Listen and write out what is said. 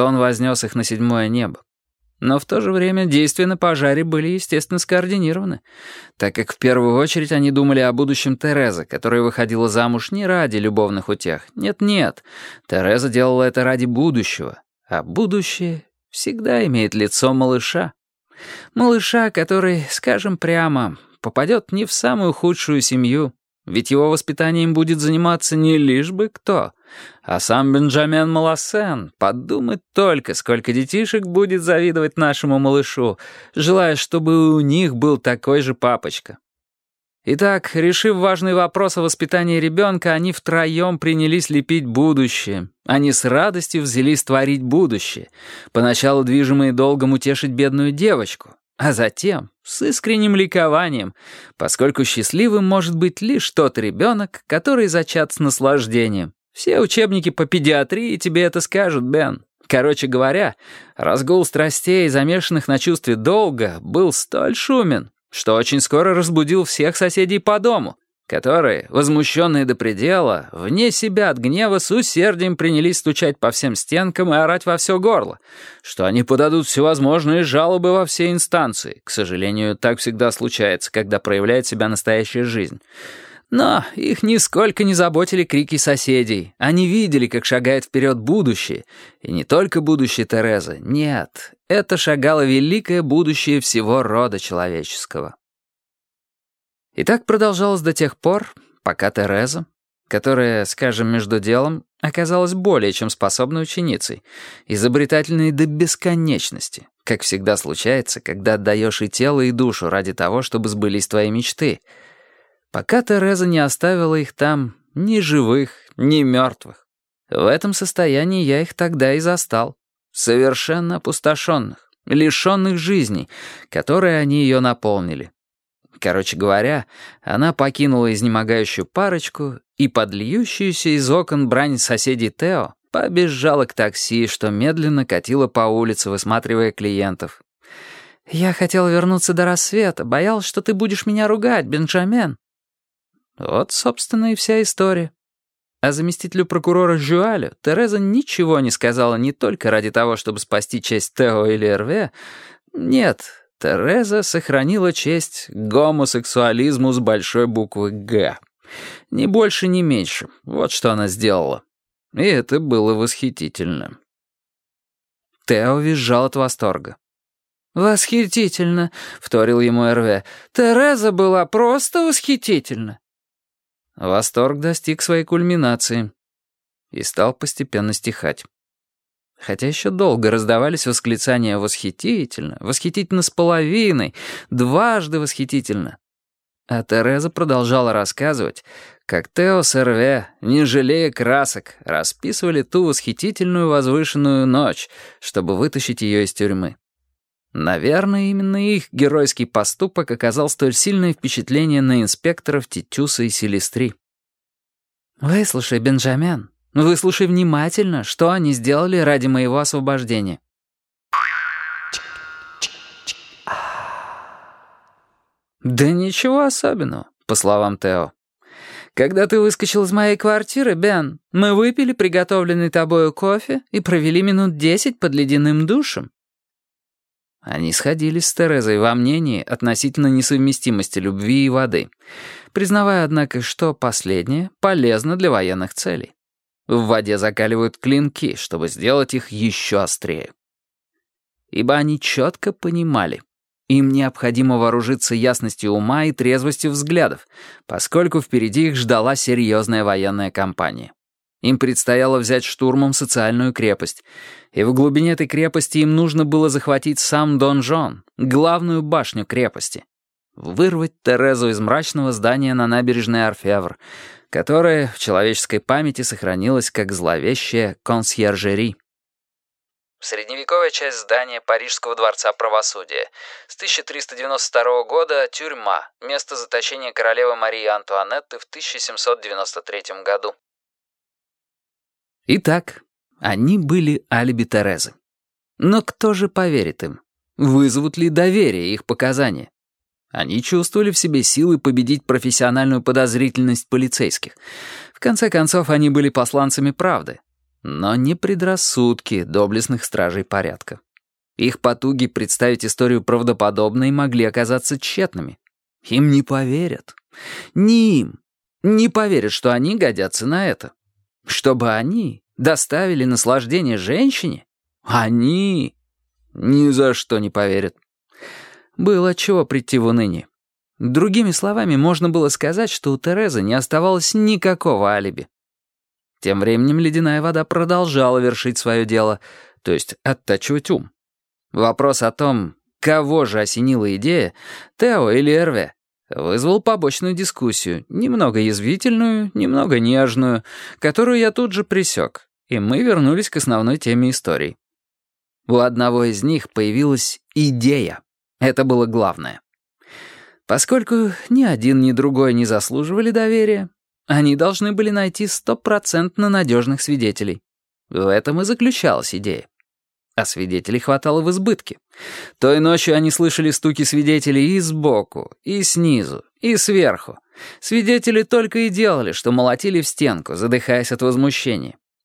что он вознес их на седьмое небо. Но в то же время действия на пожаре были, естественно, скоординированы, так как в первую очередь они думали о будущем Терезы, которая выходила замуж не ради любовных утех. Нет-нет, Тереза делала это ради будущего, а будущее всегда имеет лицо малыша. Малыша, который, скажем прямо, попадет не в самую худшую семью, ведь его воспитанием будет заниматься не лишь бы кто, а сам Бенджамен Малассен. Подумать только, сколько детишек будет завидовать нашему малышу, желая, чтобы у них был такой же папочка. Итак, решив важный вопрос о воспитании ребенка, они втроем принялись лепить будущее. Они с радостью взялись творить будущее, поначалу движимые долгом утешить бедную девочку, а затем с искренним ликованием, поскольку счастливым может быть лишь тот ребенок, который зачат с наслаждением. Все учебники по педиатрии тебе это скажут, Бен. Короче говоря, разгул страстей, замешанных на чувстве долга, был столь шумен, что очень скоро разбудил всех соседей по дому, которые, возмущенные до предела, вне себя от гнева с усердием принялись стучать по всем стенкам и орать во все горло, что они подадут всевозможные жалобы во все инстанции. К сожалению, так всегда случается, когда проявляет себя настоящая жизнь. Но их нисколько не заботили крики соседей. Они видели, как шагает вперед будущее. И не только будущее Терезы. Нет, это шагало великое будущее всего рода человеческого. И так продолжалось до тех пор, пока Тереза, которая, скажем, между делом, оказалась более чем способной ученицей, изобретательной до бесконечности, как всегда случается, когда отдаешь и тело, и душу ради того, чтобы сбылись твои мечты — пока Тереза не оставила их там ни живых, ни мертвых. В этом состоянии я их тогда и застал. Совершенно опустошенных, лишенных жизней, которые они ее наполнили. Короче говоря, она покинула изнемогающую парочку и под льющуюся из окон брань соседей Тео побежала к такси, что медленно катила по улице, высматривая клиентов. «Я хотела вернуться до рассвета, боялась, что ты будешь меня ругать, Бенджамен», вот, собственно, и вся история. А заместителю прокурора Жюалю Тереза ничего не сказала не только ради того, чтобы спасти честь Тео или РВ. Нет, Тереза сохранила честь гомосексуализму с большой буквы «Г». Ни больше, ни меньше. Вот что она сделала. И это было восхитительно. Тео визжал от восторга. «Восхитительно», — вторил ему РВ. «Тереза была просто восхитительна». Восторг достиг своей кульминации и стал постепенно стихать. Хотя еще долго раздавались восклицания «восхитительно», «восхитительно с половиной», «дважды восхитительно». А Тереза продолжала рассказывать, как Тео с РВ, не жалея красок, расписывали ту восхитительную возвышенную ночь, чтобы вытащить ее из тюрьмы. Наверное, именно их геройский поступок оказал столь сильное впечатление на инспекторов Титюса и Селестри. «Выслушай, Бенджамен, выслушай внимательно, что они сделали ради моего освобождения». «Да ничего особенного», по словам Тео. «Когда ты выскочил из моей квартиры, Бен, мы выпили приготовленный тобою кофе и провели минут десять под ледяным душем. Они сходились с Терезой во мнении относительно несовместимости любви и воды, признавая, однако, что последнее полезно для военных целей. В воде закаливают клинки, чтобы сделать их еще острее. Ибо они четко понимали, им необходимо вооружиться ясностью ума и трезвостью взглядов, поскольку впереди их ждала серьезная военная кампания. Им предстояло взять штурмом социальную крепость, и в глубине этой крепости им нужно было захватить сам донжон, главную башню крепости. Вырвать Терезу из мрачного здания на набережной Орфевр, которое в человеческой памяти сохранилось как зловещая консьержери. Средневековая часть здания Парижского дворца правосудия. С 1392 года тюрьма, место заточения королевы Марии Антуанетты в 1793 году. Итак, они были алиби Терезы. Но кто же поверит им? Вызовут ли доверие их показания? Они чувствовали в себе силы победить профессиональную подозрительность полицейских. В конце концов, они были посланцами правды. но не предрассудки доблестных стражей порядка. Их потуги представить историю правдоподобной могли оказаться тщетными. Им не поверят. Не им. Не поверят, что они годятся на это. Чтобы они доставили наслаждение женщине? Они ни за что не поверят. Было чего прийти в уныние. Другими словами, можно было сказать, что у Терезы не оставалось никакого алиби. Тем временем ледяная вода продолжала вершить свое дело, то есть оттачивать ум. Вопрос о том, кого же осенила идея, Тео или Эрве, вызвал побочную дискуссию, немного язвительную, немного нежную, которую я тут же присек, и мы вернулись к основной теме истории. У одного из них появилась идея. Это было главное. Поскольку ни один, ни другой не заслуживали доверия, они должны были найти стопроцентно надежных свидетелей. В этом и заключалась идея. А свидетелей хватало в избытке. Той ночью они слышали стуки свидетелей и сбоку, и снизу, и сверху. Свидетели только и делали, что молотили в стенку, задыхаясь от возмущения.